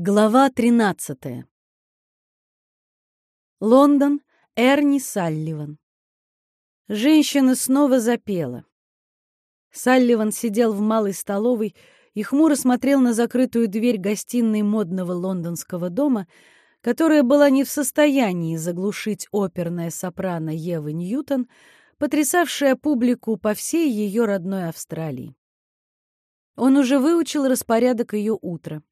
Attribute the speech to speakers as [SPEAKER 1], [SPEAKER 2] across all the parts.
[SPEAKER 1] Глава 13. Лондон, Эрни Салливан. Женщина снова запела. Салливан сидел в малой столовой и хмуро смотрел на закрытую дверь гостиной модного лондонского дома, которая была не в состоянии заглушить оперная сопрано Евы Ньютон, потрясавшая публику по всей ее родной Австралии. Он уже выучил распорядок ее утра.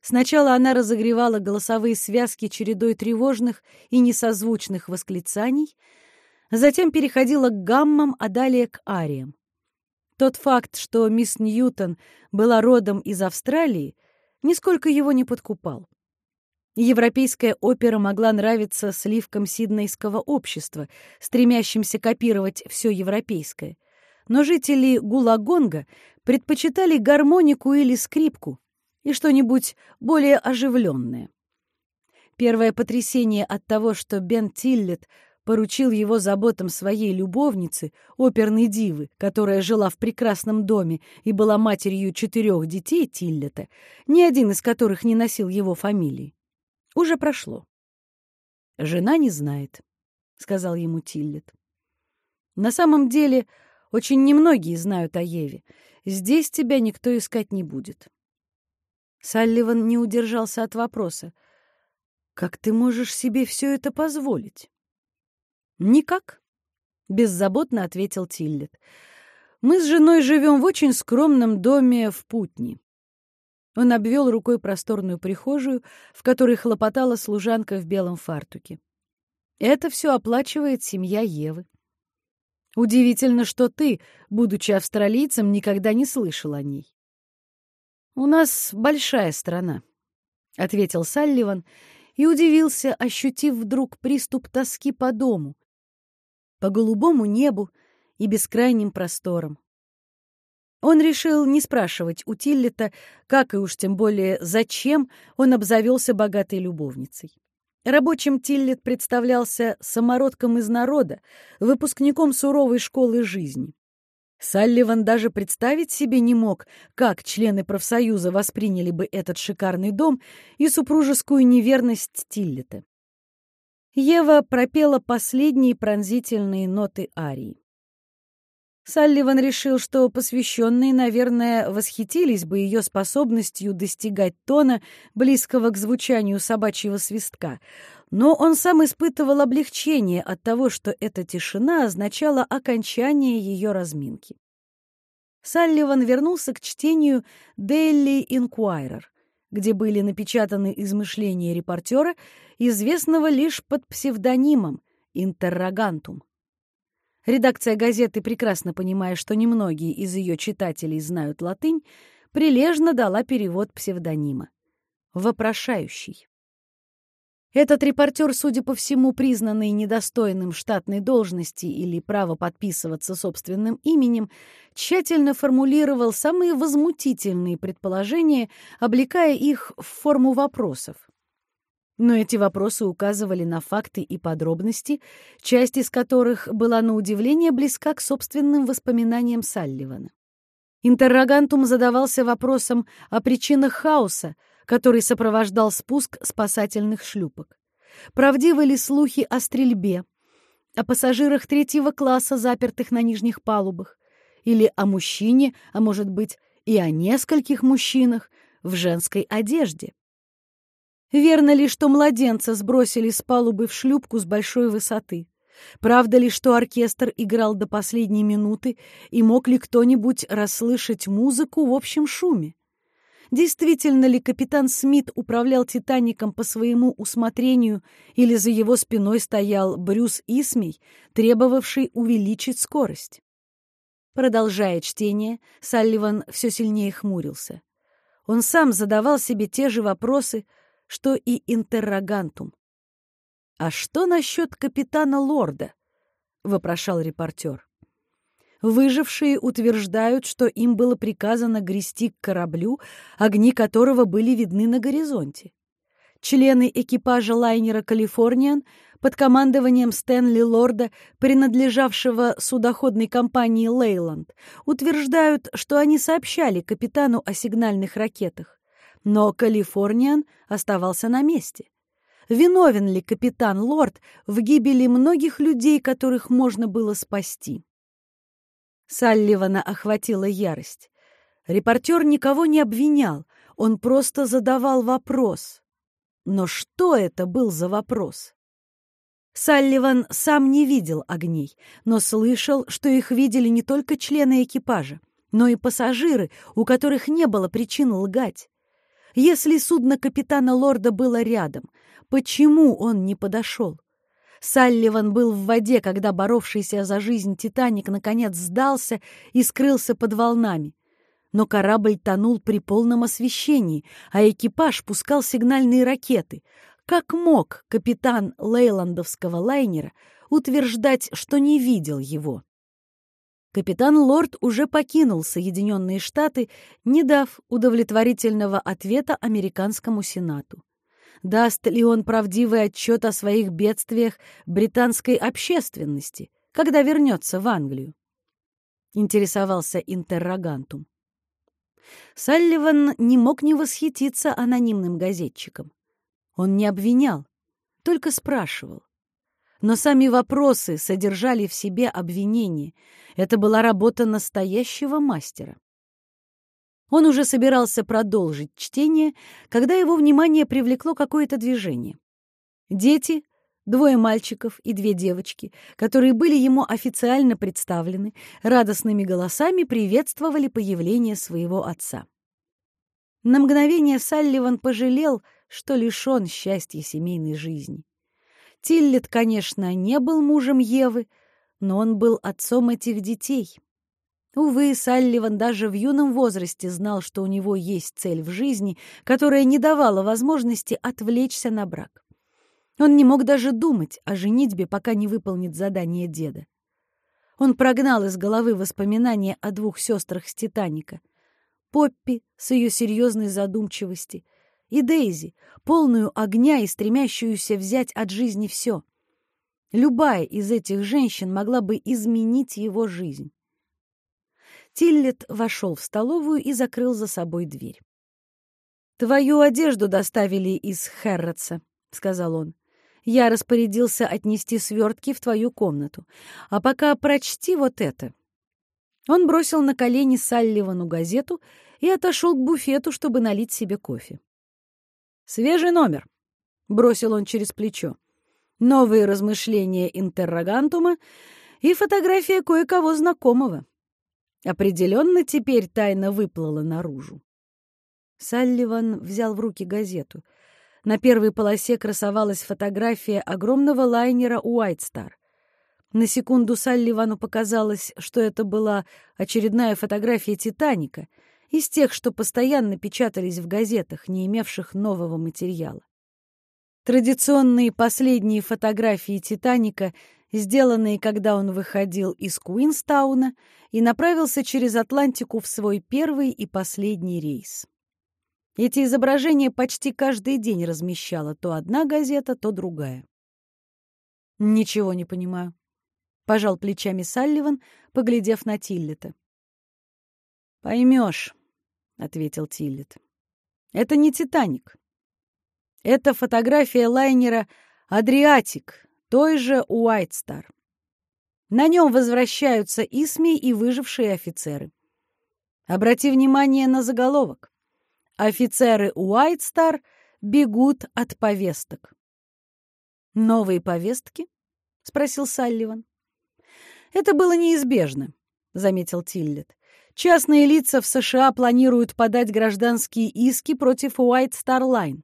[SPEAKER 1] Сначала она разогревала голосовые связки чередой тревожных и несозвучных восклицаний, затем переходила к гаммам, а далее к ариям. Тот факт, что мисс Ньютон была родом из Австралии, нисколько его не подкупал. Европейская опера могла нравиться сливкам сиднейского общества, стремящимся копировать все европейское. Но жители Гулагонга предпочитали гармонику или скрипку, и что-нибудь более оживленное. Первое потрясение от того, что Бен Тиллет поручил его заботам своей любовницы, оперной дивы, которая жила в прекрасном доме и была матерью четырех детей Тиллета, ни один из которых не носил его фамилии, уже прошло. «Жена не знает», — сказал ему Тиллет. «На самом деле, очень немногие знают о Еве. Здесь тебя никто искать не будет. Салливан не удержался от вопроса. «Как ты можешь себе все это позволить?» «Никак», — беззаботно ответил Тиллет. «Мы с женой живем в очень скромном доме в Путни». Он обвел рукой просторную прихожую, в которой хлопотала служанка в белом фартуке. «Это все оплачивает семья Евы. Удивительно, что ты, будучи австралийцем, никогда не слышал о ней. «У нас большая страна», — ответил Салливан и удивился, ощутив вдруг приступ тоски по дому, по голубому небу и бескрайним просторам. Он решил не спрашивать у Тиллета, как и уж тем более зачем он обзавелся богатой любовницей. Рабочим Тиллет представлялся самородком из народа, выпускником суровой школы жизни. Салливан даже представить себе не мог, как члены профсоюза восприняли бы этот шикарный дом и супружескую неверность Тиллета. Ева пропела последние пронзительные ноты арии. Салливан решил, что посвященные, наверное, восхитились бы ее способностью достигать тона, близкого к звучанию собачьего свистка, но он сам испытывал облегчение от того, что эта тишина означала окончание ее разминки. Салливан вернулся к чтению «Daily Inquirer», где были напечатаны измышления репортера, известного лишь под псевдонимом «Интеррогантум». Редакция газеты, прекрасно понимая, что немногие из ее читателей знают латынь, прилежно дала перевод псевдонима. «Вопрошающий». Этот репортер, судя по всему, признанный недостойным штатной должности или право подписываться собственным именем, тщательно формулировал самые возмутительные предположения, облекая их в форму вопросов. Но эти вопросы указывали на факты и подробности, часть из которых была на удивление близка к собственным воспоминаниям Салливана. Интеррогантум задавался вопросом о причинах хаоса, который сопровождал спуск спасательных шлюпок. Правдивы ли слухи о стрельбе, о пассажирах третьего класса, запертых на нижних палубах, или о мужчине, а может быть и о нескольких мужчинах в женской одежде? Верно ли, что младенца сбросили с палубы в шлюпку с большой высоты? Правда ли, что оркестр играл до последней минуты, и мог ли кто-нибудь расслышать музыку в общем шуме? Действительно ли капитан Смит управлял «Титаником» по своему усмотрению или за его спиной стоял Брюс Исмей, требовавший увеличить скорость? Продолжая чтение, Салливан все сильнее хмурился. Он сам задавал себе те же вопросы, что и интеррогантум. «А что насчет капитана Лорда?» — вопрошал репортер. Выжившие утверждают, что им было приказано грести к кораблю, огни которого были видны на горизонте. Члены экипажа лайнера «Калифорниан» под командованием Стэнли Лорда, принадлежавшего судоходной компании «Лейланд», утверждают, что они сообщали капитану о сигнальных ракетах. но Калифорниан оставался на месте. Виновен ли капитан Лорд в гибели многих людей, которых можно было спасти? Салливана охватила ярость. Репортер никого не обвинял, он просто задавал вопрос. Но что это был за вопрос? Салливан сам не видел огней, но слышал, что их видели не только члены экипажа, но и пассажиры, у которых не было причин лгать. Если судно капитана Лорда было рядом, почему он не подошел? Салливан был в воде, когда боровшийся за жизнь «Титаник» наконец сдался и скрылся под волнами но корабль тонул при полном освещении, а экипаж пускал сигнальные ракеты. Как мог капитан лейландовского лайнера утверждать, что не видел его? Капитан Лорд уже покинул Соединенные Штаты, не дав удовлетворительного ответа американскому Сенату. Даст ли он правдивый отчет о своих бедствиях британской общественности, когда вернется в Англию? Интересовался интеррогантум. Салливан не мог не восхититься анонимным газетчиком. Он не обвинял, только спрашивал. Но сами вопросы содержали в себе обвинение. Это была работа настоящего мастера. Он уже собирался продолжить чтение, когда его внимание привлекло какое-то движение. Дети Двое мальчиков и две девочки, которые были ему официально представлены, радостными голосами приветствовали появление своего отца. На мгновение Салливан пожалел, что лишен счастья семейной жизни. Тиллет, конечно, не был мужем Евы, но он был отцом этих детей. Увы, Салливан даже в юном возрасте знал, что у него есть цель в жизни, которая не давала возможности отвлечься на брак. Он не мог даже думать о женитьбе, пока не выполнит задание деда. Он прогнал из головы воспоминания о двух сестрах с «Титаника». Поппи с ее серьезной задумчивости и Дейзи, полную огня и стремящуюся взять от жизни все. Любая из этих женщин могла бы изменить его жизнь. Тиллет вошел в столовую и закрыл за собой дверь. «Твою одежду доставили из Хэрротса», — сказал он. Я распорядился отнести свертки в твою комнату. А пока прочти вот это». Он бросил на колени Салливану газету и отошел к буфету, чтобы налить себе кофе. «Свежий номер», — бросил он через плечо. «Новые размышления интеррогантума и фотография кое-кого знакомого. Определенно теперь тайна выплыла наружу». Салливан взял в руки газету — на первой полосе красовалась фотография огромного лайнера «Уайтстар». На секунду Салливану показалось, что это была очередная фотография «Титаника», из тех, что постоянно печатались в газетах, не имевших нового материала. Традиционные последние фотографии «Титаника», сделанные, когда он выходил из Куинстауна и направился через Атлантику в свой первый и последний рейс. Эти изображения почти каждый день размещала то одна газета, то другая. «Ничего не понимаю», — пожал плечами Салливан, поглядев на Тиллета. «Поймешь», — ответил Тиллет. «Это не «Титаник». Это фотография лайнера «Адриатик», той же «Уайтстар». На нем возвращаются Исми и выжившие офицеры. Обрати внимание на заголовок. Офицеры Уайтстар бегут от повесток. «Новые повестки?» — спросил Салливан. «Это было неизбежно», — заметил Тиллет. «Частные лица в США планируют подать гражданские иски против Уайт Стар Лайн.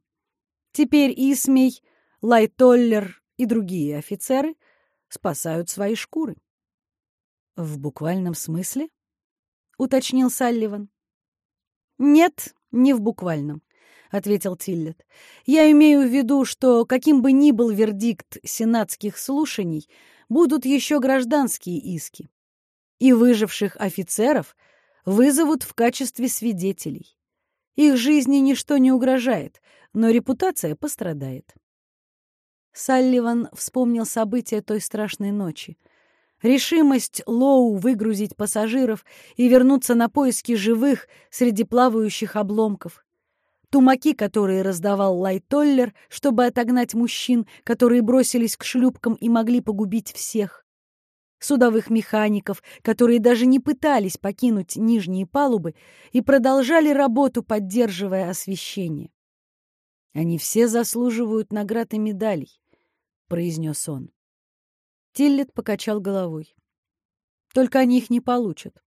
[SPEAKER 1] Теперь Исмей, Лайтоллер и другие офицеры спасают свои шкуры». «В буквальном смысле?» — уточнил Салливан. «Нет, «Не в буквальном», — ответил Тиллет. «Я имею в виду, что каким бы ни был вердикт сенатских слушаний, будут еще гражданские иски. И выживших офицеров вызовут в качестве свидетелей. Их жизни ничто не угрожает, но репутация пострадает». Салливан вспомнил события той страшной ночи — Решимость Лоу выгрузить пассажиров и вернуться на поиски живых среди плавающих обломков. тумаки, которые раздавал Лайтоллер, чтобы отогнать мужчин, которые бросились к шлюпкам и могли погубить всех, судовых механиков, которые даже не пытались покинуть нижние палубы и продолжали работу, поддерживая освещение. «Они все заслуживают наград и медалей», — произнес он. Тиллет покачал головой. «Только они их не получат.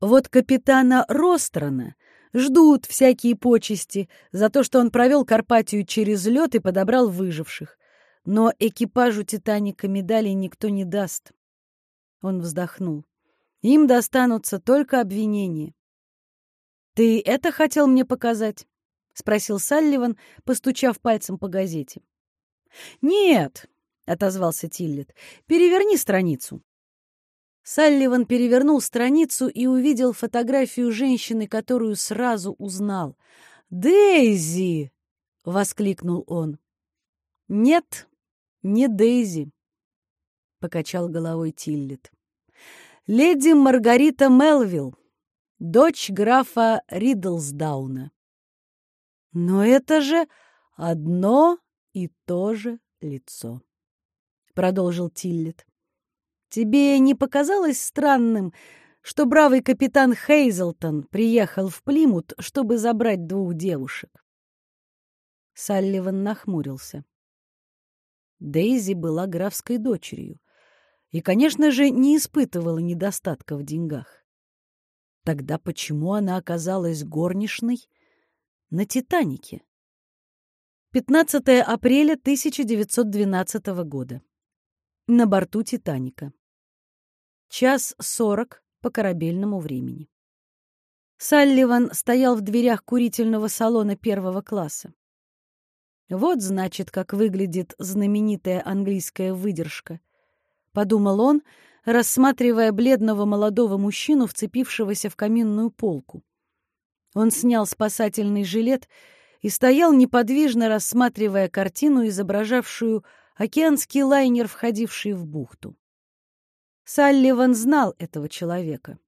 [SPEAKER 1] Вот капитана Рострона ждут всякие почести за то, что он провел Карпатию через лед и подобрал выживших. Но экипажу «Титаника» медалей никто не даст. Он вздохнул. Им достанутся только обвинения. «Ты это хотел мне показать?» — спросил Салливан, постучав пальцем по газете. «Нет», — отозвался Тиллет, — «переверни страницу». Салливан перевернул страницу и увидел фотографию женщины, которую сразу узнал. «Дейзи!» — воскликнул он. «Нет, не Дейзи», — покачал головой Тиллет. «Леди Маргарита Мелвилл, дочь графа Ридлсдауна». «Но это же одно и то же лицо», — продолжил Тиллет. Тебе не показалось странным, что бравый капитан Хейзелтон приехал в Плимут, чтобы забрать двух девушек? Салливан нахмурился. Дейзи была графской дочерью и, конечно же, не испытывала недостатка в деньгах. Тогда почему она оказалась горничной на «Титанике»? 15 апреля 1912 года. На борту «Титаника». Час сорок по корабельному времени. Салливан стоял в дверях курительного салона первого класса. Вот, значит, как выглядит знаменитая английская выдержка. Подумал он, рассматривая бледного молодого мужчину, вцепившегося в каминную полку. Он снял спасательный жилет стоял неподвижно, рассматривая картину, изображавшую океанский лайнер, входивший в бухту. Салливан знал этого человека.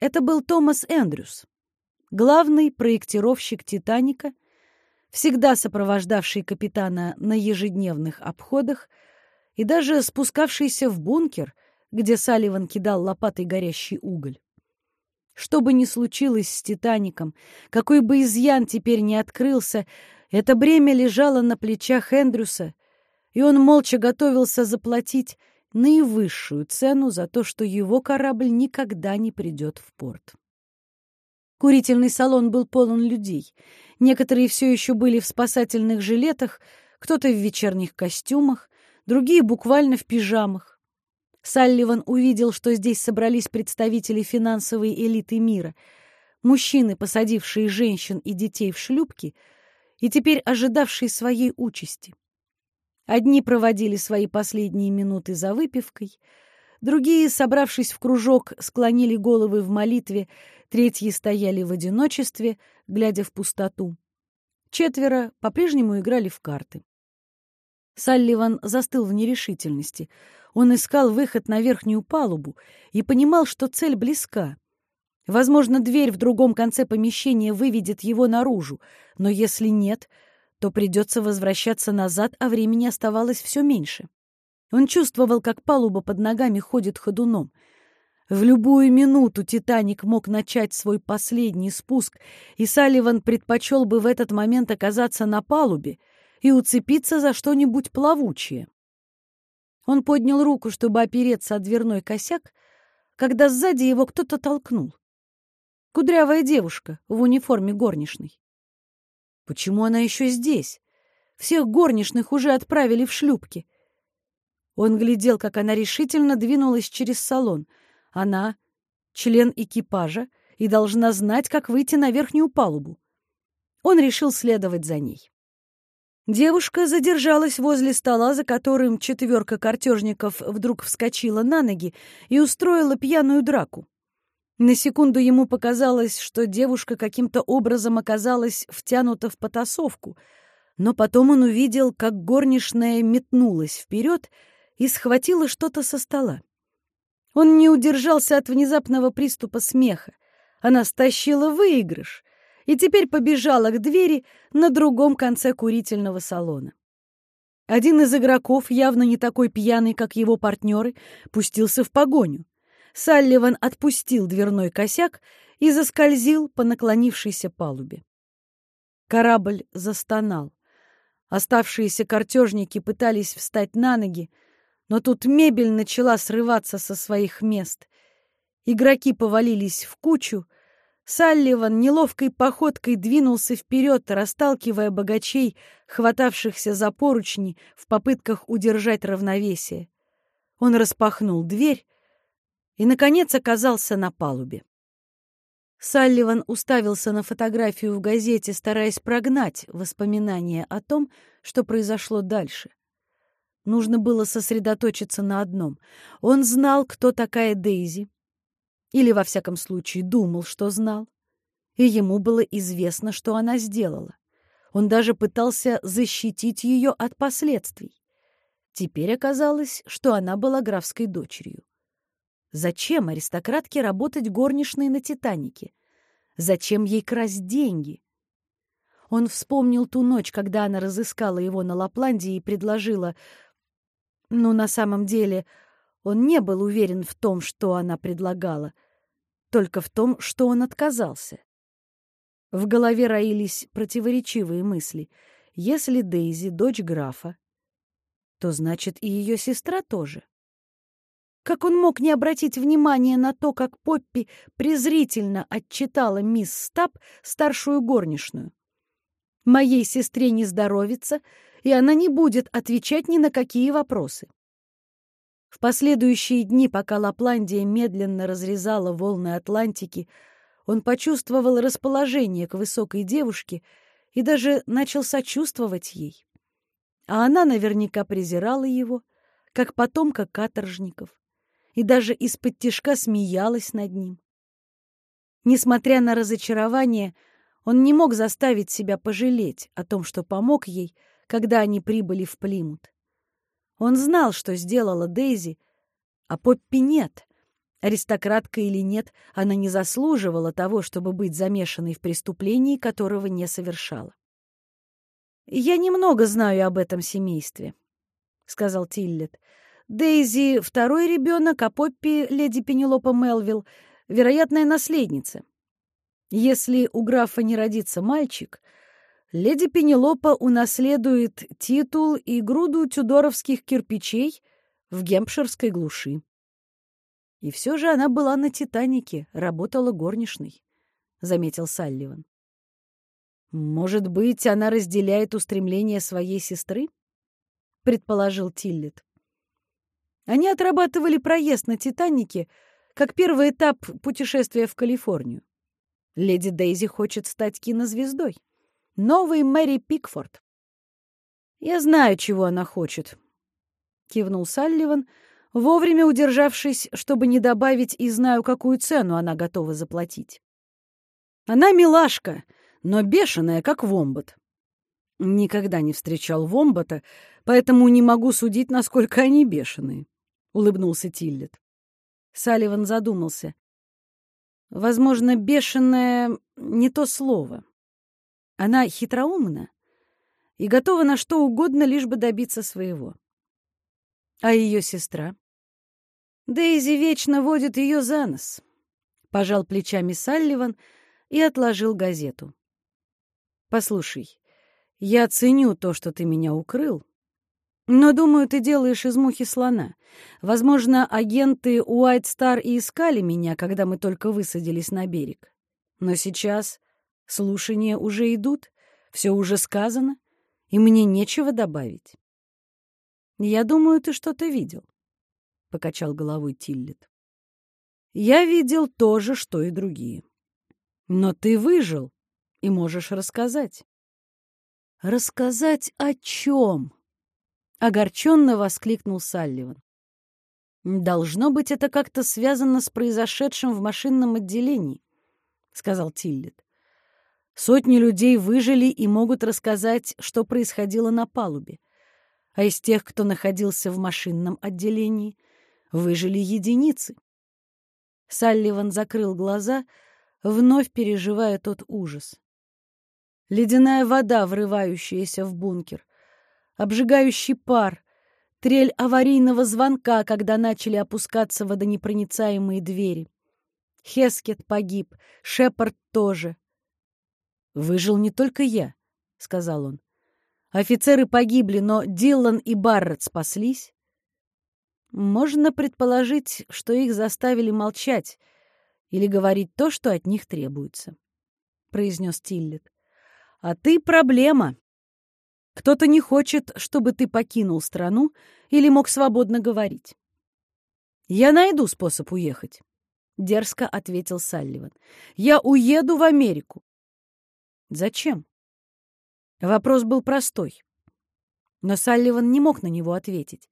[SPEAKER 1] Это был Томас Эндрюс, главный проектировщик «Титаника», всегда сопровождавший капитана на ежедневных обходах и даже спускавшийся в бункер, где Салливан кидал лопатой горящий уголь. Что бы ни случилось с «Титаником», какой бы изъян теперь не открылся, это бремя лежало на плечах Эндрюса, и он молча готовился заплатить наивысшую цену за то, что его корабль никогда не придет в порт. Курительный салон был полон людей. Некоторые все еще были в спасательных жилетах, кто-то в вечерних костюмах, другие буквально в пижамах. Салливан увидел, что здесь собрались представители финансовой элиты мира, мужчины, посадившие женщин и детей в шлюпки и теперь ожидавшие своей участи. Одни проводили свои последние минуты за выпивкой, другие, собравшись в кружок, склонили головы в молитве, третьи стояли в одиночестве, глядя в пустоту. Четверо по-прежнему играли в карты. Салливан застыл в нерешительности. Он искал выход на верхнюю палубу и понимал, что цель близка. Возможно, дверь в другом конце помещения выведет его наружу, но если нет — то придется возвращаться назад, а времени оставалось все меньше. Он чувствовал, как палуба под ногами ходит ходуном. В любую минуту «Титаник» мог начать свой последний спуск, и Салливан предпочел бы в этот момент оказаться на палубе и уцепиться за что-нибудь плавучее. Он поднял руку, чтобы опереться о дверной косяк, когда сзади его кто-то толкнул. Кудрявая девушка в униформе горничной. Почему она еще здесь? Всех горничных уже отправили в шлюпки. Он глядел, как она решительно двинулась через салон. Она — член экипажа и должна знать, как выйти на верхнюю палубу. Он решил следовать за ней. Девушка задержалась возле стола, за которым четверка картежников вдруг вскочила на ноги и устроила пьяную драку. На секунду ему показалось, что девушка каким-то образом оказалась втянута в потасовку, но потом он увидел, как горничная метнулась вперед и схватила что-то со стола. Он не удержался от внезапного приступа смеха. Она стащила выигрыш и теперь побежала к двери на другом конце курительного салона. Один из игроков, явно не такой пьяный, как его партнеры, пустился в погоню. Салливан отпустил дверной косяк и заскользил по наклонившейся палубе. Корабль застонал. Оставшиеся картежники пытались встать на ноги, но тут мебель начала срываться со своих мест. Игроки повалились в кучу. Салливан неловкой походкой двинулся вперед, расталкивая богачей, хватавшихся за поручни в попытках удержать равновесие. Он распахнул дверь и, наконец, оказался на палубе. Салливан уставился на фотографию в газете, стараясь прогнать воспоминания о том, что произошло дальше. Нужно было сосредоточиться на одном. Он знал, кто такая Дейзи. Или, во всяком случае, думал, что знал. И ему было известно, что она сделала. Он даже пытался защитить ее от последствий. Теперь оказалось, что она была графской дочерью. Зачем аристократке работать горничной на «Титанике»? Зачем ей красть деньги? Он вспомнил ту ночь, когда она разыскала его на Лапландии и предложила... Но на самом деле он не был уверен в том, что она предлагала, только в том, что он отказался. В голове роились противоречивые мысли. Если Дейзи — дочь графа, то значит и ее сестра тоже. Как он мог не обратить внимания на то, как Поппи презрительно отчитала мисс Стаб, старшую горничную? Моей сестре не здоровится, и она не будет отвечать ни на какие вопросы. В последующие дни, пока Лапландия медленно разрезала волны Атлантики, он почувствовал расположение к высокой девушке и даже начал сочувствовать ей. А она наверняка презирала его, как потомка каторжников и даже из-под тишка смеялась над ним. Несмотря на разочарование, он не мог заставить себя пожалеть о том, что помог ей, когда они прибыли в Плимут. Он знал, что сделала Дейзи, а Поппи нет. Аристократка или нет, она не заслуживала того, чтобы быть замешанной в преступлении, которого не совершала. «Я немного знаю об этом семействе», — сказал Тиллет. Дейзи — второй ребенок, а Поппи — леди Пенелопа Мелвилл, вероятная наследница. Если у графа не родится мальчик, леди Пенелопа унаследует титул и груду тюдоровских кирпичей в гемпширской глуши. И все же она была на «Титанике», работала горничной, — заметил Салливан. «Может быть, она разделяет устремления своей сестры?» — предположил Тиллет. Они отрабатывали проезд на «Титанике» как первый этап путешествия в Калифорнию. Леди Дейзи хочет стать кинозвездой. Новый Мэри Пикфорд. «Я знаю, чего она хочет», — кивнул Салливан, вовремя удержавшись, чтобы не добавить и знаю, какую цену она готова заплатить. «Она милашка, но бешеная, как вомбат. Никогда не встречал вомбата, поэтому не могу судить, насколько они бешеные улыбнулся Тиллет. Салливан задумался. Возможно, бешеное не то слово. Она хитроумна и готова на что угодно, лишь бы добиться своего. А ее сестра? Дейзи вечно водит ее за нос. Пожал плечами Салливан и отложил газету. Послушай, я ценю то, что ты меня укрыл, но, думаю, ты делаешь из мухи слона. Возможно, агенты Уайт Стар и искали меня, когда мы только высадились на берег. Но сейчас слушания уже идут, все уже сказано, и мне нечего добавить. Я думаю, ты что-то видел, — покачал головой Тиллет. Я видел то же, что и другие. Но ты выжил и можешь рассказать. Рассказать о чем? Огорченно воскликнул Салливан. «Должно быть, это как-то связано с произошедшим в машинном отделении», — сказал Тиллет. «Сотни людей выжили и могут рассказать, что происходило на палубе. А из тех, кто находился в машинном отделении, выжили единицы». Салливан закрыл глаза, вновь переживая тот ужас. Ледяная вода, врывающаяся в бункер. Обжигающий пар. Трель аварийного звонка, когда начали опускаться водонепроницаемые двери. Хескет погиб, Шепард тоже. «Выжил не только я», — сказал он. «Офицеры погибли, но Диллан и Барретт спаслись. Можно предположить, что их заставили молчать или говорить то, что от них требуется», — произнес Тиллет. «А ты проблема. Кто-то не хочет, чтобы ты покинул страну или мог свободно говорить. Я найду способ уехать». — дерзко ответил Салливан. «Я уеду в Америку». «Зачем?» Вопрос был простой. Но Салливан не мог на него ответить.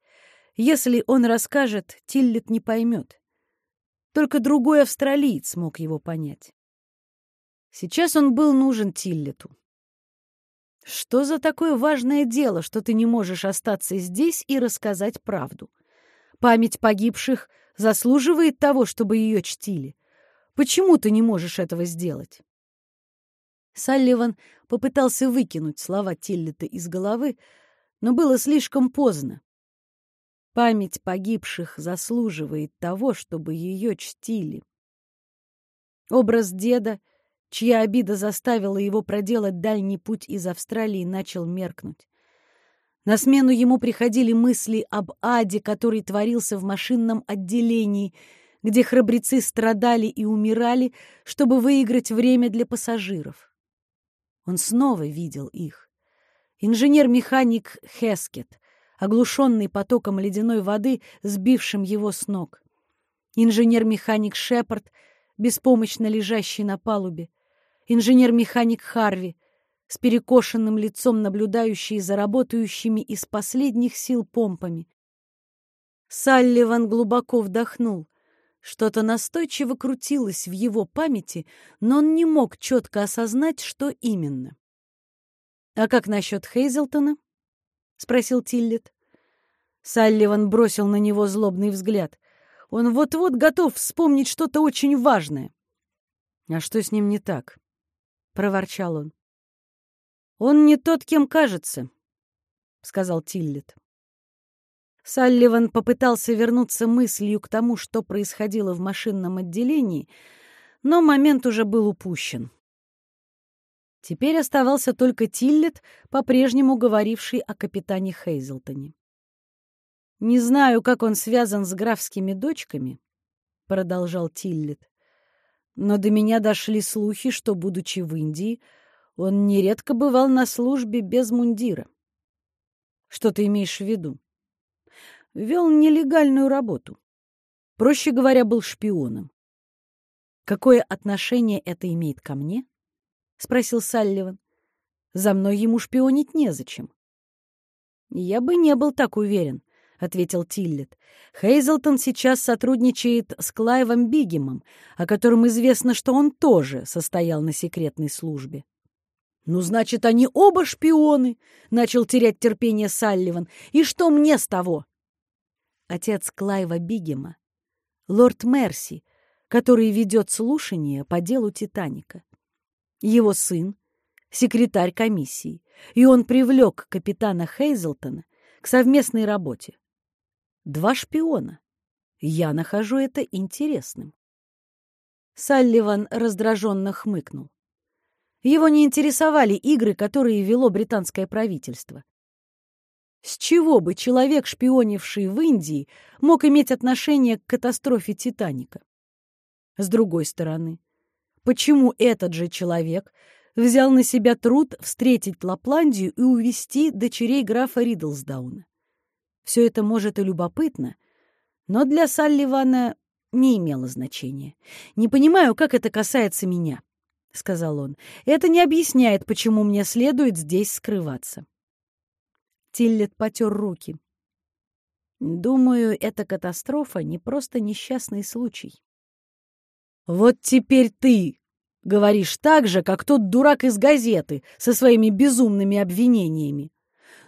[SPEAKER 1] Если он расскажет, Тиллет не поймет. Только другой австралиец мог его понять. Сейчас он был нужен Тиллету. «Что за такое важное дело, что ты не можешь остаться здесь и рассказать правду? Память погибших — заслуживает того, чтобы ее чтили. Почему ты не можешь этого сделать?» Салливан попытался выкинуть слова Тиллета из головы, но было слишком поздно. Память погибших заслуживает того, чтобы ее чтили. Образ деда, чья обида заставила его проделать дальний путь из Австралии, начал меркнуть. На смену ему приходили мысли об аде, который творился в машинном отделении, где храбрецы страдали и умирали, чтобы выиграть время для пассажиров. Он снова видел их. Инженер-механик Хескет, оглушенный потоком ледяной воды, сбившим его с ног. Инженер-механик Шепард, беспомощно лежащий на палубе. Инженер-механик Харви, с перекошенным лицом наблюдающий за работающими из последних сил помпами. Салливан глубоко вдохнул. Что-то настойчиво крутилось в его памяти, но он не мог четко осознать, что именно. «А как насчет Хейзелтона?» — спросил Тиллет. Салливан бросил на него злобный взгляд. Он вот-вот готов вспомнить что-то очень важное. «А что с ним не так?» — проворчал он. «Он не тот, кем кажется», — сказал Тиллет. Салливан попытался вернуться мыслью к тому, что происходило в машинном отделении, но момент уже был упущен. Теперь оставался только Тиллет, по-прежнему говоривший о капитане Хейзелтоне. «Не знаю, как он связан с графскими дочками», — продолжал Тиллет, «но до меня дошли слухи, что, будучи в Индии, он нередко бывал на службе без мундира. Что ты имеешь в виду? Вел нелегальную работу. Проще говоря, был шпионом. Какое отношение это имеет ко мне? Спросил Салливан. За мной ему шпионить незачем. Я бы не был так уверен, ответил Тиллет. Хейзелтон сейчас сотрудничает с Клайвом Бигемом, о котором известно, что он тоже состоял на секретной службе. «Ну, значит, они оба шпионы!» — начал терять терпение Салливан. «И что мне с того?» Отец Клайва Бигема, лорд Мерси, который ведет слушание по делу Титаника. Его сын — секретарь комиссии, и он привлек капитана Хейзелтона к совместной работе. Два шпиона. Я нахожу это интересным. Салливан раздраженно хмыкнул. Его не интересовали игры, которые вело британское правительство. С чего бы человек, шпионивший в Индии, мог иметь отношение к катастрофе «Титаника»? С другой стороны, почему этот же человек взял на себя труд встретить Лапландию и увести дочерей графа Ридлсдауна? Все это, может, и любопытно, но для Салливана не имело значения. Не понимаю, как это касается меня. — сказал он. «Это не объясняет, почему мне следует здесь скрываться». Тиллет потер руки. «Думаю, эта катастрофа не просто несчастный случай». «Вот теперь ты говоришь так же, как тот дурак из газеты со своими безумными обвинениями».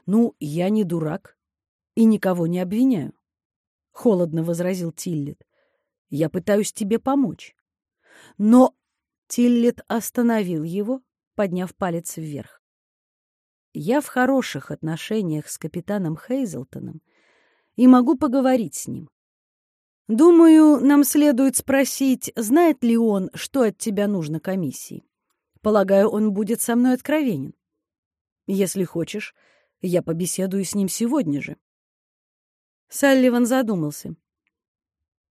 [SPEAKER 1] «Ну, я не дурак и никого не обвиняю», — холодно возразил Тиллет. «Я пытаюсь тебе помочь». «Но Тиллет остановил его подняв палец вверх. «Я в хороших отношениях с капитаном Хейзелтоном и могу поговорить с ним. Думаю, нам следует спросить, знает ли он, что от тебя нужно комиссии. Полагаю, он будет со мной откровенен. Если хочешь, я побеседую с ним сегодня же. Салливан задумался.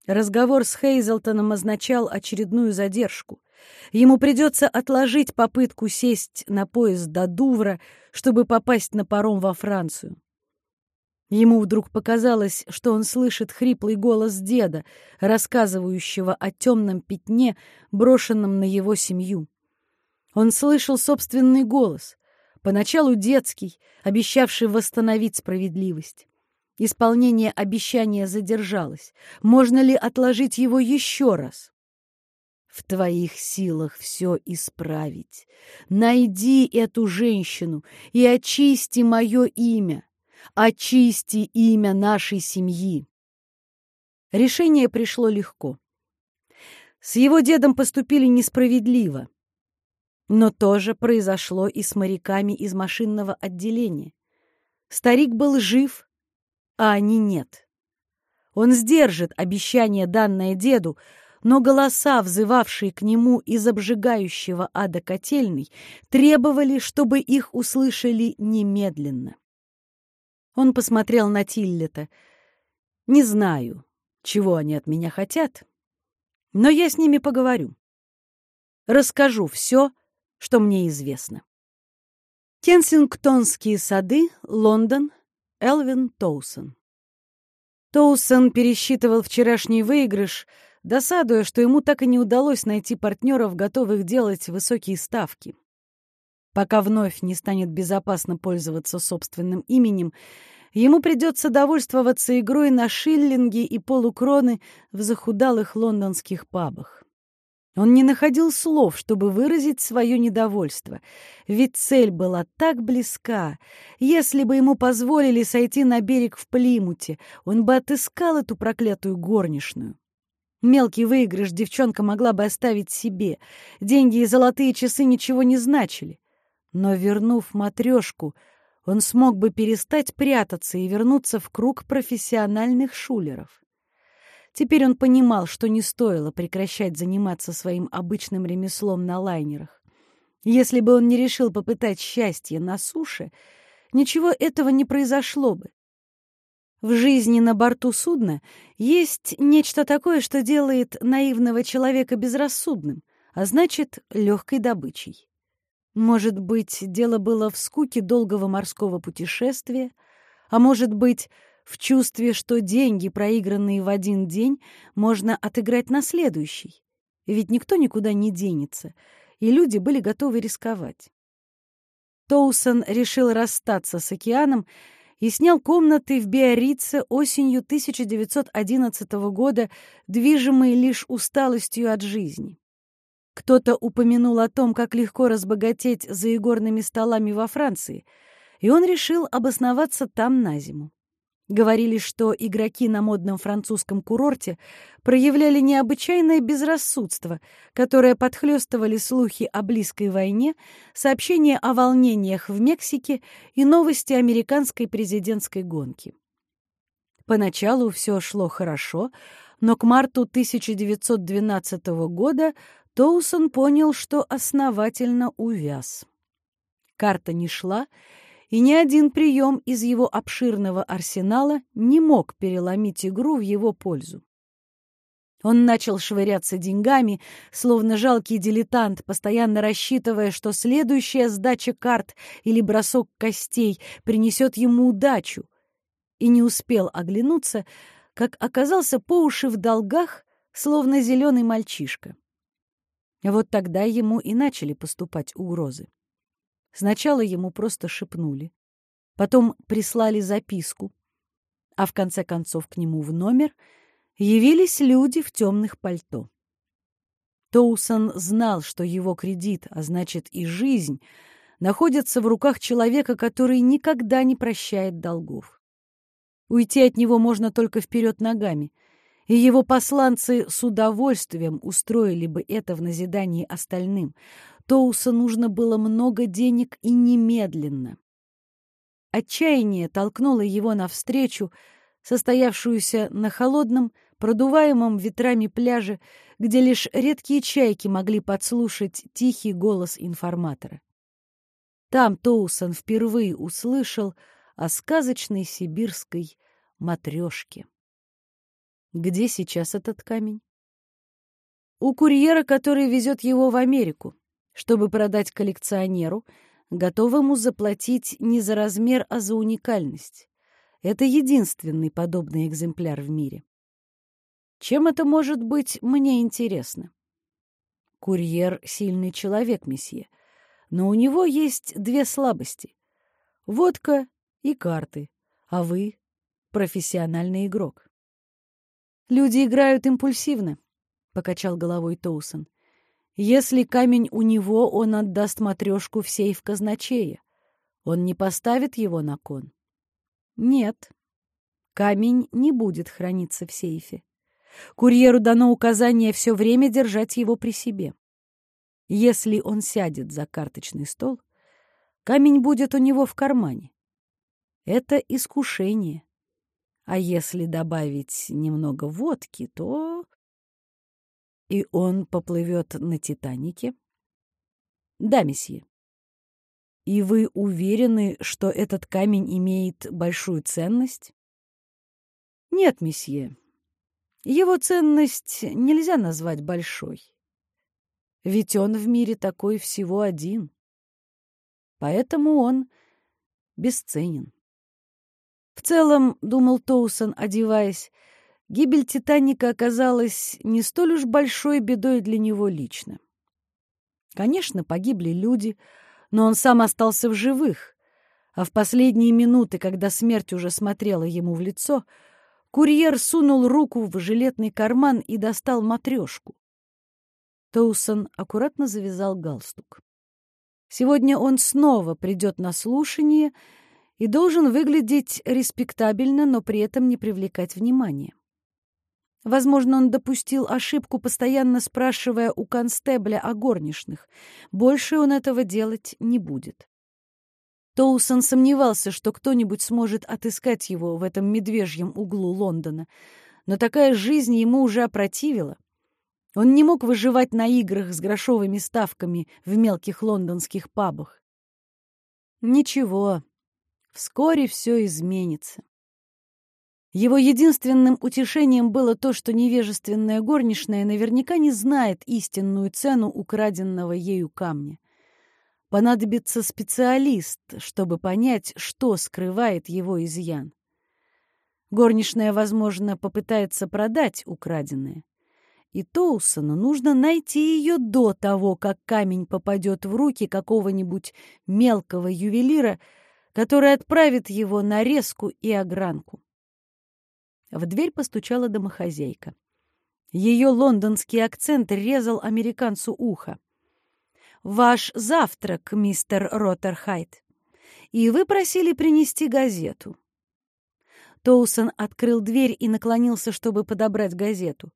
[SPEAKER 1] Разговор с Хейзелтоном означал очередную задержку. Ему придется отложить попытку сесть на поезд до Дувра, чтобы попасть на паром во Францию. Ему вдруг показалось, что он слышит хриплый голос деда, рассказывающего о темном пятне, брошенном на его семью. Он слышал собственный голос, поначалу детский, обещавший восстановить справедливость. Исполнение обещания задержалось. Можно ли отложить его еще раз? В твоих силах все исправить. Найди эту женщину и очисти мое имя очисти имя нашей семьи. Решение пришло легко. С его дедом поступили несправедливо. Но тоже произошло и с моряками из машинного отделения. Старик был жив, а они нет. Он сдержит обещание, данное деду, но голоса, взывавшие к нему из обжигающего ада котельной, требовали, чтобы их услышали немедленно. Он посмотрел на Тиллета. «Не знаю, чего они от меня хотят, но я с ними поговорю. Расскажу все, что мне известно». Кенсингтонские сады, Лондон, Элвин Тоусон. Тоусон пересчитывал вчерашний выигрыш, досадуя, что ему так и не удалось найти партнеров, готовых делать высокие ставки. Пока вновь не станет безопасно пользоваться собственным именем, ему придется довольствоваться игрой на шиллинги и полукроны в захудалых лондонских пабах. Он не находил слов, чтобы выразить свое недовольство, ведь цель была так близка. Если бы ему позволили сойти на берег в Плимуте, он бы отыскал эту проклятую горничную. Мелкий выигрыш девчонка могла бы оставить себе. Деньги и золотые часы ничего не значили. Но, вернув матрешку, он смог бы перестать прятаться и вернуться в круг профессиональных шулеров. Теперь он понимал, что не стоило прекращать заниматься своим обычным ремеслом на лайнерах. Если бы он не решил попытать счастье на суше, ничего этого не произошло бы. В жизни на борту судна есть нечто такое, что делает наивного человека безрассудным, а значит, легкой добычей. Может быть, дело было в скуке долгого морского путешествия, а может быть, в чувстве, что деньги, проигранные в один день, можно отыграть на следующий. Ведь никто никуда не денется, и люди были готовы рисковать. Тоусон решил расстаться с океаном и снял комнаты в Биорице осенью 1911 года, движимый лишь усталостью от жизни. Кто-то упомянул о том, как легко разбогатеть за игорными столами во Франции, и он решил обосноваться там на зиму. Говорили, что игроки на модном французском курорте проявляли необычайное безрассудство, которое подхлёстывали слухи о близкой войне, сообщения о волнениях в Мексике и новости американской президентской гонки. Поначалу все шло хорошо, но к марту 1912 года Тоусон понял, что основательно увяз. Карта не шла, и ни один прием из его обширного арсенала не мог переломить игру в его пользу. Он начал швыряться деньгами, словно жалкий дилетант, постоянно рассчитывая, что следующая сдача карт или бросок костей принесет ему удачу, и не успел оглянуться, как оказался по уши в долгах, словно зеленый мальчишка. Вот тогда ему и начали поступать угрозы. Сначала ему просто шепнули, потом прислали записку, а в конце концов к нему в номер явились люди в темных пальто. Тоусон знал, что его кредит, а значит и жизнь, находятся в руках человека, который никогда не прощает долгов. Уйти от него можно только вперед ногами — и его посланцы с удовольствием устроили бы это в назидании остальным. Тоуса нужно было много денег и немедленно. Отчаяние толкнуло его навстречу, состоявшуюся на холодном, продуваемом ветрами пляже, где лишь редкие чайки могли подслушать тихий голос информатора. Там Тоусон впервые услышал о сказочной сибирской матрешке. Где сейчас этот камень? У курьера, который везет его в Америку, чтобы продать коллекционеру, готовому заплатить не за размер, а за уникальность. Это единственный подобный экземпляр в мире. Чем это может быть, мне интересно. Курьер — сильный человек, месье, но у него есть две слабости — водка и карты, а вы — профессиональный игрок. Люди играют импульсивно, — покачал головой Тоусон. Если камень у него, он отдаст матрешку в сейф казначея. Он не поставит его на кон. Нет, камень не будет храниться в сейфе. Курьеру дано указание все время держать его при себе. Если он сядет за карточный стол, камень будет у него в кармане. Это искушение. А если добавить немного водки, то и он поплывет на «Титанике»? Да, месье. И вы уверены, что этот камень имеет большую ценность? Нет, месье. Его ценность нельзя назвать большой. Ведь он в мире такой всего один. Поэтому он бесценен. В целом, думал Тоусон, одеваясь, гибель «Титаника» оказалась не столь уж большой бедой для него лично. Конечно, погибли люди, но он сам остался в живых, а в последние минуты, когда смерть уже смотрела ему в лицо, курьер сунул руку в жилетный карман и достал матрешку. Тоусон аккуратно завязал галстук. Сегодня он снова придет на слушание и должен выглядеть респектабельно, но при этом не привлекать внимания. Возможно, он допустил ошибку, постоянно спрашивая у констебля о горничных. Больше он этого делать не будет. Тоусон сомневался, что кто-нибудь сможет отыскать его в этом медвежьем углу Лондона, но такая жизнь ему уже опротивила. Он не мог выживать на играх с грошовыми ставками в мелких лондонских пабах. Ничего, вскоре все изменится. Его единственным утешением было то, что невежественная горничная наверняка не знает истинную цену украденного ею камня. Понадобится специалист, чтобы понять, что скрывает его изъян. Горничная, возможно, попытается продать украденное. И Тоусону нужно найти ее до того, как камень попадет в руки какого-нибудь мелкого ювелира, который отправит его на резку и огранку. В дверь постучала домохозяйка. Ее лондонский акцент резал американцу ухо. «Ваш завтрак, мистер Роттерхайт. И вы просили принести газету». Тоусон открыл дверь и наклонился, чтобы подобрать газету.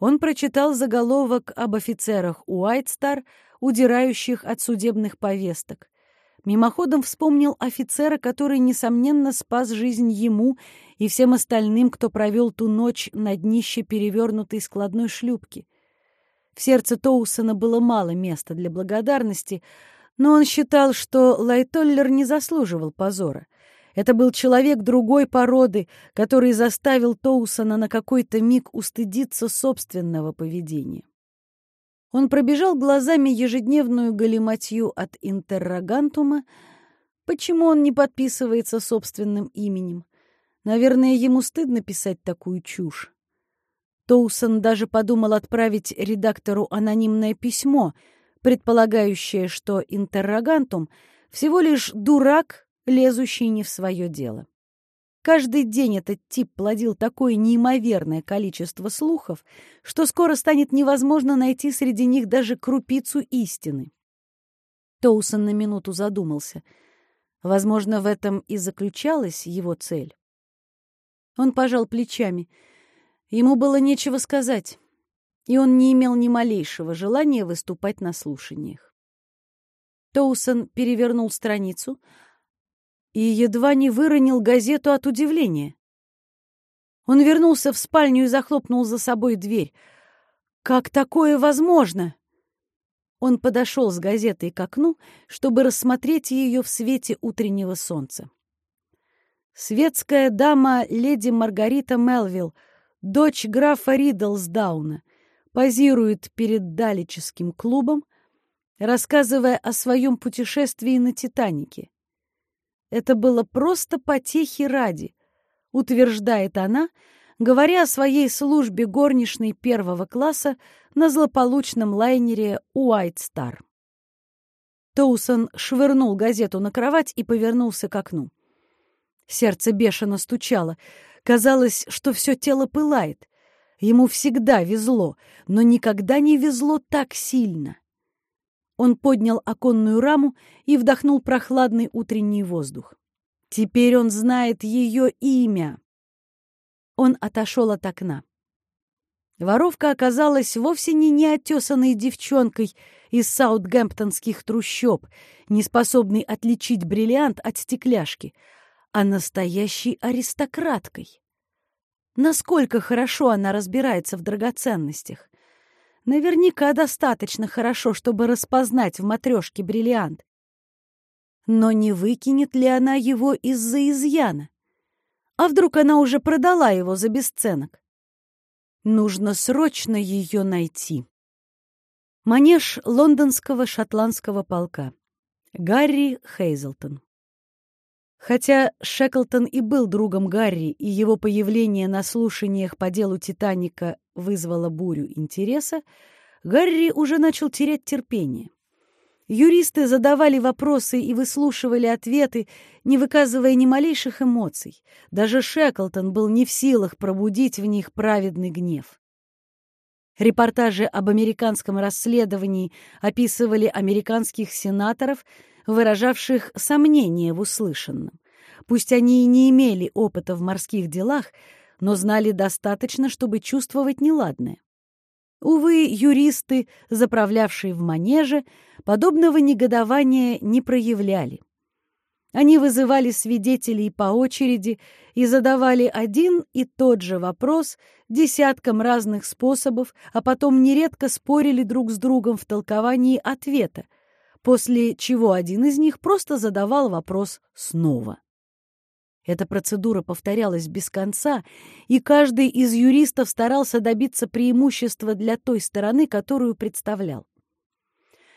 [SPEAKER 1] Он прочитал заголовок об офицерах Уайтстар, удирающих от судебных повесток. Мимоходом вспомнил офицера, который, несомненно, спас жизнь ему и всем остальным, кто провел ту ночь на днище перевернутой складной шлюпки. В сердце Тоусона было мало места для благодарности, но он считал, что Лайтоллер не заслуживал позора. Это был человек другой породы, который заставил Тоусона на какой-то миг устыдиться собственного поведения. Он пробежал глазами ежедневную галиматью от интеррогантума. Почему он не подписывается собственным именем? Наверное, ему стыдно писать такую чушь. Тоусон даже подумал отправить редактору анонимное письмо, предполагающее, что интеррогантум всего лишь дурак, лезущий не в свое дело. Каждый день этот тип плодил такое неимоверное количество слухов, что скоро станет невозможно найти среди них даже крупицу истины. Тоусон на минуту задумался. Возможно, в этом и заключалась его цель. Он пожал плечами. Ему было нечего сказать, и он не имел ни малейшего желания выступать на слушаниях. Тоусон перевернул страницу и едва не выронил газету от удивления. Он вернулся в спальню и захлопнул за собой дверь. «Как такое возможно?» Он подошел с газетой к окну, чтобы рассмотреть ее в свете утреннего солнца. Светская дама леди Маргарита Мелвилл, дочь графа Ридлсдауна, позирует перед Далическим клубом, рассказывая о своем путешествии на «Титанике». Это было просто потехи ради, утверждает она, говоря о своей службе горничной первого класса на злополучном лайнере «Уайт Стар». Тоусон швырнул газету на кровать и повернулся к окну. Сердце бешено стучало. Казалось, что все тело пылает. Ему всегда везло, но никогда не везло так сильно. Он поднял оконную раму и вдохнул прохладный утренний воздух. Теперь он знает ее имя. Он отошел от окна. Воровка оказалась вовсе не неотесанной девчонкой из саутгемптонских трущоб, не способной отличить бриллиант от стекляшки, а настоящей аристократкой. Насколько хорошо она разбирается в драгоценностях. Наверняка достаточно хорошо, чтобы распознать в матрешке бриллиант. Но не выкинет ли она его из-за изъяна? А вдруг она уже продала его за бесценок? Нужно срочно ее найти. Манеж лондонского шотландского полка. Гарри Хейзелтон. Хотя Шеклтон и был другом Гарри, и его появление на слушаниях по делу «Титаника» вызвало бурю интереса, Гарри уже начал терять терпение. Юристы задавали вопросы и выслушивали ответы, не выказывая ни малейших эмоций. Даже Шеклтон был не в силах пробудить в них праведный гнев. Репортажи об американском расследовании описывали американских сенаторов, выражавших сомнения в услышанном. Пусть они и не имели опыта в морских делах, но знали достаточно, чтобы чувствовать неладное. Увы, юристы, заправлявшие в манеже, подобного негодования не проявляли. Они вызывали свидетелей по очереди и задавали один и тот же вопрос десяткам разных способов, а потом нередко спорили друг с другом в толковании ответа, после чего один из них просто задавал вопрос снова. Эта процедура повторялась без конца, и каждый из юристов старался добиться преимущества для той стороны, которую представлял.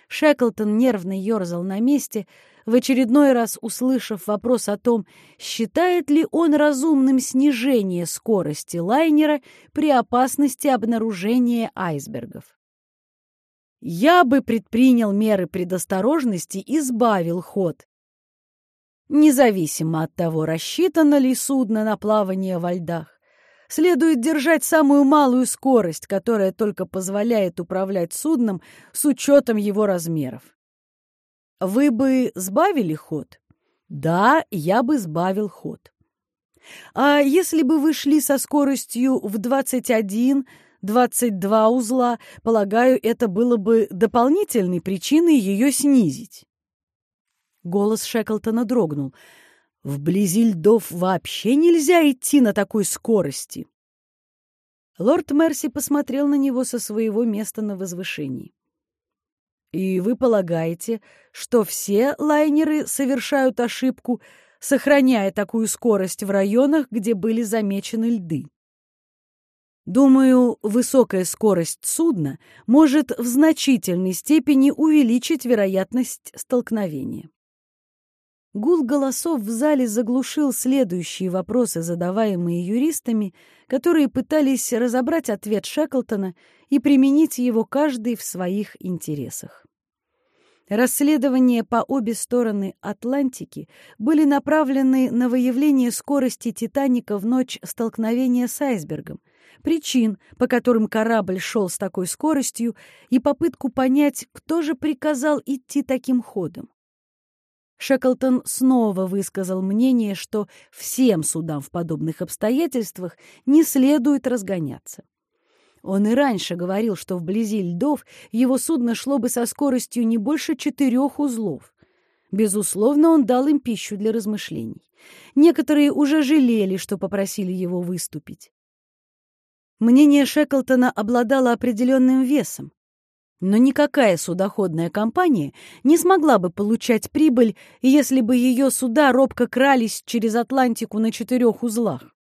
[SPEAKER 1] Шеклтон нервно ерзал на месте, в очередной раз услышав вопрос о том, считает ли он разумным снижение скорости лайнера при опасности обнаружения айсбергов. «Я бы предпринял меры предосторожности и сбавил ход», Независимо от того, рассчитано ли судно на плавание во льдах, следует держать самую малую скорость, которая только позволяет управлять судном с учетом его размеров. Вы бы сбавили ход? Да, я бы сбавил ход. А если бы вы шли со скоростью в 21, 22 узла, полагаю, это было бы дополнительной причиной ее снизить. Голос Шеклтона дрогнул. «Вблизи льдов вообще нельзя идти на такой скорости!» Лорд Мерси посмотрел на него со своего места на возвышении. «И вы полагаете, что все лайнеры совершают ошибку, сохраняя такую скорость в районах, где были замечены льды?» Думаю, высокая скорость судна может в значительной степени увеличить вероятность столкновения. Гул голосов в зале заглушил следующие вопросы, задаваемые юристами, которые пытались разобрать ответ Шеклтона и применить его каждый в своих интересах. Расследования по обе стороны Атлантики были направлены на выявление скорости «Титаника» в ночь столкновения с айсбергом, причин, по которым корабль шел с такой скоростью, и попытку понять, кто же приказал идти таким ходом. Шеклтон снова высказал мнение, что всем судам в подобных обстоятельствах не следует разгоняться. Он и раньше говорил, что вблизи льдов его судно шло бы со скоростью не больше четырех узлов. Безусловно, он дал им пищу для размышлений. Некоторые уже жалели, что попросили его выступить. Мнение Шеклтона обладало определенным весом. Но никакая судоходная компания не смогла бы получать прибыль, если бы ее суда робко крались через Атлантику на четырех узлах.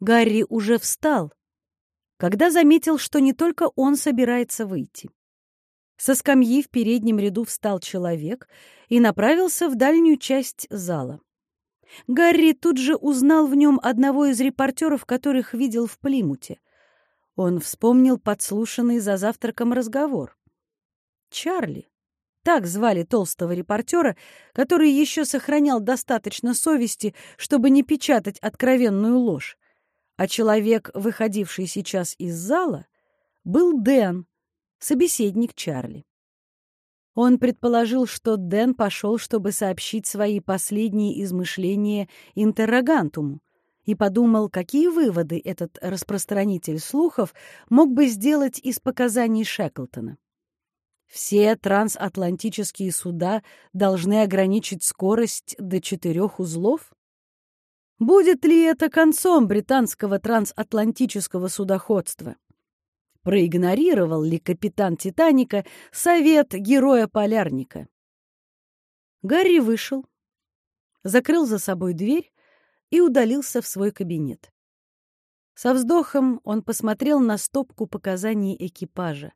[SPEAKER 1] Гарри уже встал, когда заметил, что не только он собирается выйти. Со скамьи в переднем ряду встал человек и направился в дальнюю часть зала. Гарри тут же узнал в нем одного из репортеров, которых видел в Плимуте. Он вспомнил подслушанный за завтраком разговор. Чарли. Так звали толстого репортера, который еще сохранял достаточно совести, чтобы не печатать откровенную ложь. А человек, выходивший сейчас из зала, был Дэн, собеседник Чарли. Он предположил, что Дэн пошел, чтобы сообщить свои последние измышления интеррогантуму, и подумал, какие выводы этот распространитель слухов мог бы сделать из показаний Шеклтона. Все трансатлантические суда должны ограничить скорость до четырех узлов? Будет ли это концом британского трансатлантического судоходства? Проигнорировал ли капитан «Титаника» совет героя-полярника? Гарри вышел, закрыл за собой дверь и удалился в свой кабинет. Со вздохом он посмотрел на стопку показаний экипажа.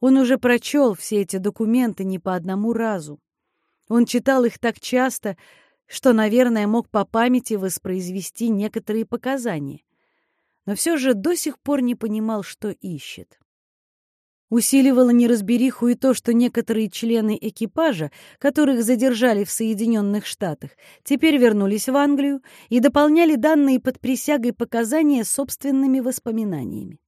[SPEAKER 1] Он уже прочел все эти документы не по одному разу. Он читал их так часто, что, наверное, мог по памяти воспроизвести некоторые показания но все же до сих пор не понимал, что ищет. Усиливало неразбериху и то, что некоторые члены экипажа, которых задержали в Соединенных Штатах, теперь вернулись в Англию и дополняли данные под присягой показания собственными воспоминаниями.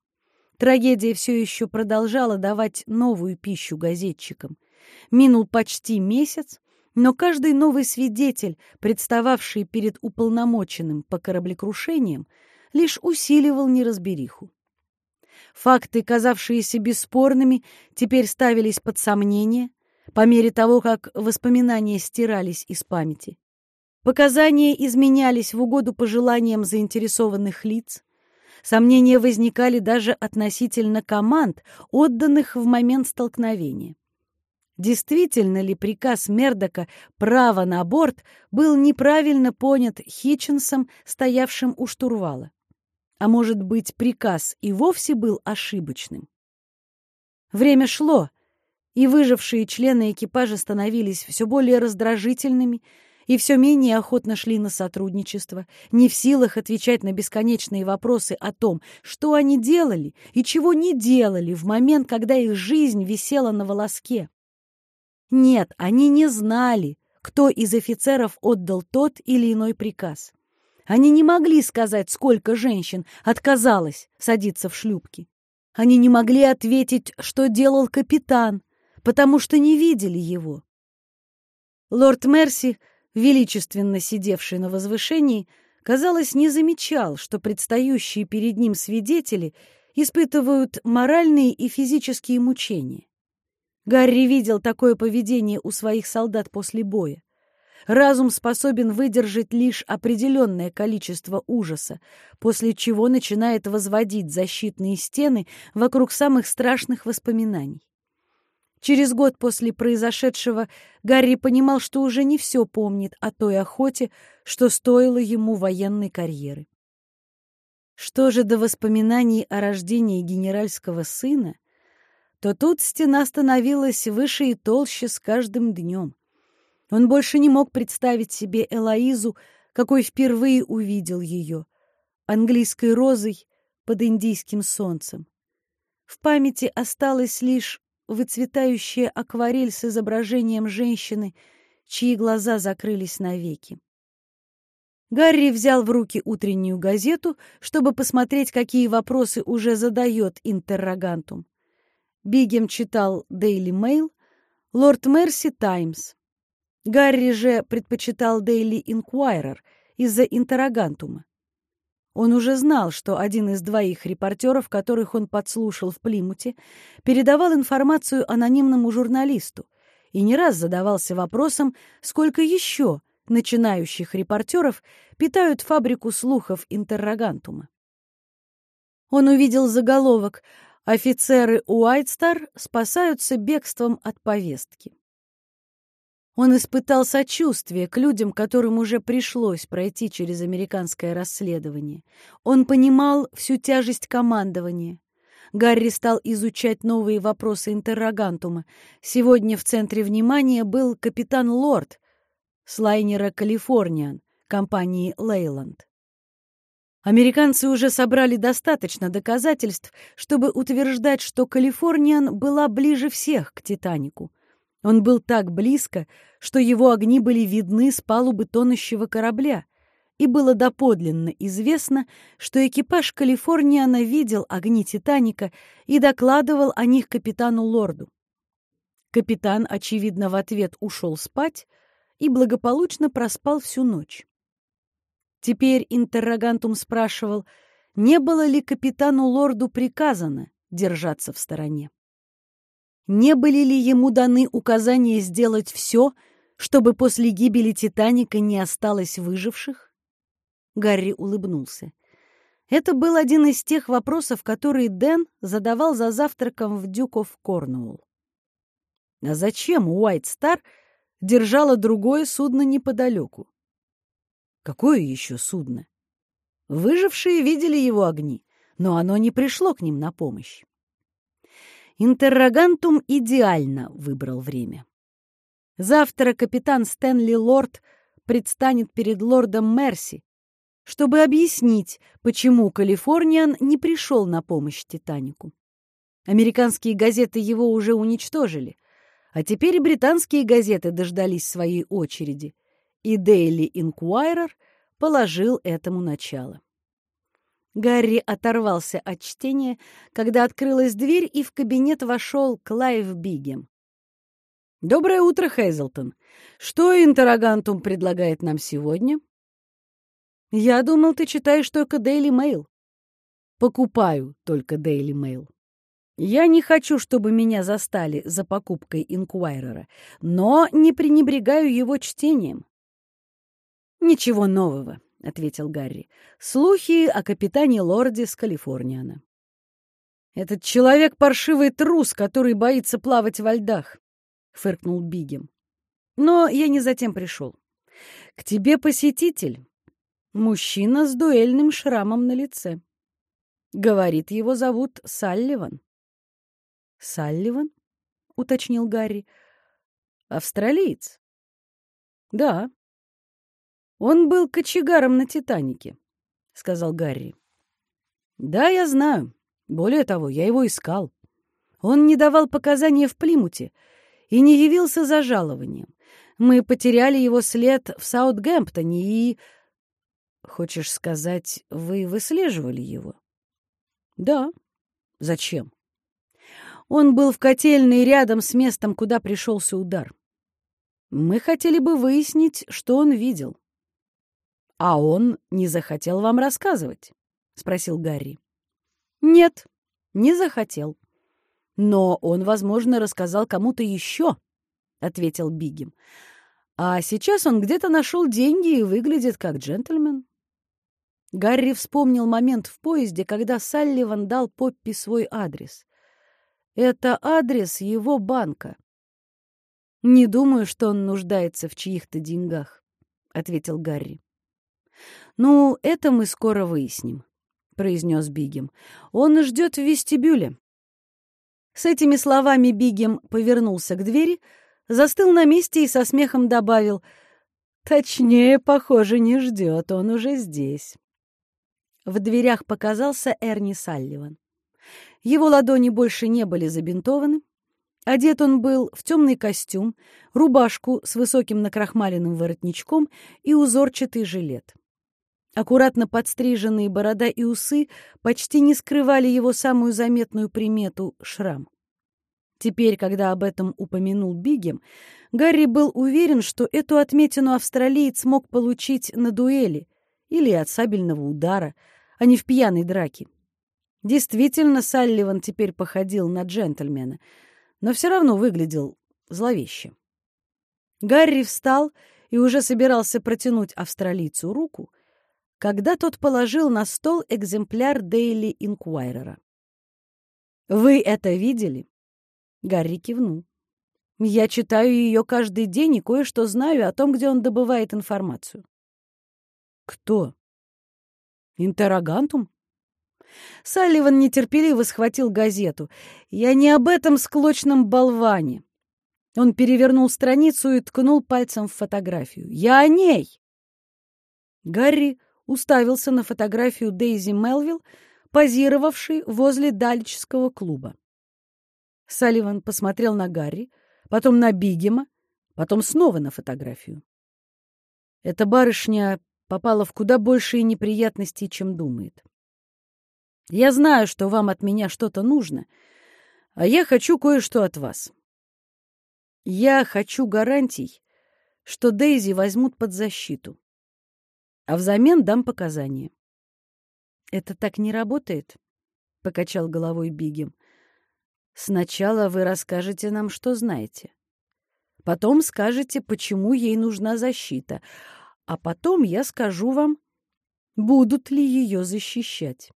[SPEAKER 1] Трагедия все еще продолжала давать новую пищу газетчикам. Минул почти месяц, но каждый новый свидетель, представавший перед уполномоченным по кораблекрушениям, лишь усиливал неразбериху. Факты, казавшиеся бесспорными, теперь ставились под сомнение по мере того, как воспоминания стирались из памяти. Показания изменялись в угоду пожеланиям заинтересованных лиц. Сомнения возникали даже относительно команд, отданных в момент столкновения. Действительно ли приказ Мердока «право на борт» был неправильно понят Хитченсом, стоявшим у штурвала? А может быть, приказ и вовсе был ошибочным? Время шло, и выжившие члены экипажа становились все более раздражительными и все менее охотно шли на сотрудничество, не в силах отвечать на бесконечные вопросы о том, что они делали и чего не делали в момент, когда их жизнь висела на волоске. Нет, они не знали, кто из офицеров отдал тот или иной приказ. Они не могли сказать, сколько женщин отказалось садиться в шлюпки. Они не могли ответить, что делал капитан, потому что не видели его. Лорд Мерси, величественно сидевший на возвышении, казалось, не замечал, что предстающие перед ним свидетели испытывают моральные и физические мучения. Гарри видел такое поведение у своих солдат после боя. Разум способен выдержать лишь определенное количество ужаса, после чего начинает возводить защитные стены вокруг самых страшных воспоминаний. Через год после произошедшего Гарри понимал, что уже не все помнит о той охоте, что стоило ему военной карьеры. Что же до воспоминаний о рождении генеральского сына, то тут стена становилась выше и толще с каждым днем. Он больше не мог представить себе Элоизу, какой впервые увидел ее, английской розой под индийским солнцем. В памяти осталась лишь выцветающая акварель с изображением женщины, чьи глаза закрылись навеки. Гарри взял в руки утреннюю газету, чтобы посмотреть, какие вопросы уже задает интеррогантум. Бигем читал Daily Mail, Лорд Мерси — Таймс. Гарри же предпочитал Daily Inquirer из-за интерогантума. Он уже знал, что один из двоих репортеров, которых он подслушал в Плимуте, передавал информацию анонимному журналисту и не раз задавался вопросом, сколько еще начинающих репортеров питают фабрику слухов интеррогантума. Он увидел заголовок «Офицеры Уайтстар спасаются бегством от повестки». Он испытал сочувствие к людям, которым уже пришлось пройти через американское расследование. Он понимал всю тяжесть командования. Гарри стал изучать новые вопросы интеррогантума. Сегодня в центре внимания был капитан Лорд с лайнера «Калифорниан» компании «Лейланд». Американцы уже собрали достаточно доказательств, чтобы утверждать, что «Калифорниан» была ближе всех к «Титанику». Он был так близко, что его огни были видны с палубы тонущего корабля, и было доподлинно известно, что экипаж Калифорниана видел огни «Титаника» и докладывал о них капитану Лорду. Капитан, очевидно, в ответ ушел спать и благополучно проспал всю ночь. Теперь интеррогантум спрашивал, не было ли капитану Лорду приказано держаться в стороне. Не были ли ему даны указания сделать все, чтобы после гибели «Титаника» не осталось выживших? Гарри улыбнулся. Это был один из тех вопросов, которые Дэн задавал за завтраком в Дюков Корнуолл. А зачем Уайт Стар держала другое судно неподалеку? Какое еще судно? Выжившие видели его огни, но оно не пришло к ним на помощь. Интеррогантум идеально выбрал время. Завтра капитан Стэнли Лорд предстанет перед лордом Мерси, чтобы объяснить, почему Калифорниан не пришел на помощь Титанику. Американские газеты его уже уничтожили, а теперь британские газеты дождались своей очереди, и Daily Inquirer положил этому начало. Гарри оторвался от чтения, когда открылась дверь, и в кабинет вошел Клайв Бигем. «Доброе утро, Хейзелтон. Что интеррогантум предлагает нам сегодня?» «Я думал, ты читаешь только Daily Mail». «Покупаю только Daily Mail». Я не хочу, чтобы меня застали за покупкой инкуайрера, но не пренебрегаю его чтением. Ничего нового. — ответил Гарри. «Слухи о капитане Лорде с Калифорниана». «Этот человек — паршивый трус, который боится плавать во льдах», — фыркнул Бигем. «Но я не затем пришел. К тебе посетитель. Мужчина с дуэльным шрамом на лице. Говорит, его зовут Салливан». «Салливан?» — уточнил Гарри. «Австралиец?» «Да, «Он был кочегаром на «Титанике», — сказал Гарри. «Да, я знаю. Более того, я его искал. Он не давал показания в Плимуте и не явился за жалованием. Мы потеряли его след в Саутгемптоне и...» «Хочешь сказать, вы выслеживали его?» «Да. Зачем?» Он был в котельной рядом с местом, куда пришелся удар. Мы хотели бы выяснить, что он видел. «А он не захотел вам рассказывать?» — спросил Гарри. «Нет, не захотел. Но он, возможно, рассказал кому-то еще», — ответил Бигем. «А сейчас он где-то нашел деньги и выглядит как джентльмен». Гарри вспомнил момент в поезде, когда Салливан дал Поппи свой адрес. Это адрес его банка. «Не думаю, что он нуждается в чьих-то деньгах», — ответил Гарри. «Ну, это мы скоро выясним», — произнес Бигем. «Он ждет в вестибюле». С этими словами Бигем повернулся к двери, застыл на месте и со смехом добавил «Точнее, похоже, не ждет, он уже здесь». В дверях показался Эрни Салливан. Его ладони больше не были забинтованы. Одет он был в темный костюм, рубашку с высоким накрахмаленным воротничком и узорчатый жилет. Аккуратно подстриженные борода и усы почти не скрывали его самую заметную примету — шрам. Теперь, когда об этом упомянул Бигем, Гарри был уверен, что эту отметину австралиец мог получить на дуэли или от сабельного удара, а не в пьяной драке. Действительно, Салливан теперь походил на джентльмена, но все равно выглядел зловеще. Гарри встал и уже собирался протянуть австралийцу руку, когда тот положил на стол экземпляр Daily Инкуайрера. «Вы это видели?» Гарри кивнул. «Я читаю ее каждый день и кое-что знаю о том, где он добывает информацию». «Кто?» «Интеррогантум?» Салливан нетерпеливо схватил газету. «Я не об этом склочном болване». Он перевернул страницу и ткнул пальцем в фотографию. «Я о ней!» Гарри уставился на фотографию Дейзи Мелвилл, позировавшей возле Далического клуба. Салливан посмотрел на Гарри, потом на Бигема, потом снова на фотографию. Эта барышня попала в куда большие неприятности, чем думает. Я знаю, что вам от меня что-то нужно, а я хочу кое-что от вас. Я хочу гарантий, что Дейзи возьмут под защиту, а взамен дам показания. «Это так не работает?» — покачал головой Бигем. «Сначала вы расскажете нам, что знаете. Потом скажете, почему ей нужна защита, а потом я скажу вам, будут ли ее защищать».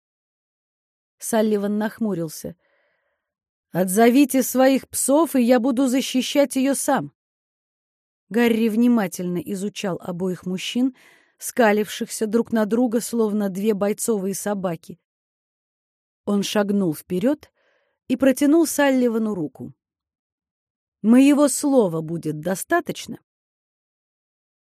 [SPEAKER 1] Салливан нахмурился. «Отзовите своих псов, и я буду защищать ее сам». Гарри внимательно изучал обоих мужчин, скалившихся друг на друга, словно две бойцовые собаки. Он шагнул вперед и протянул Салливану руку. «Моего слова будет достаточно?»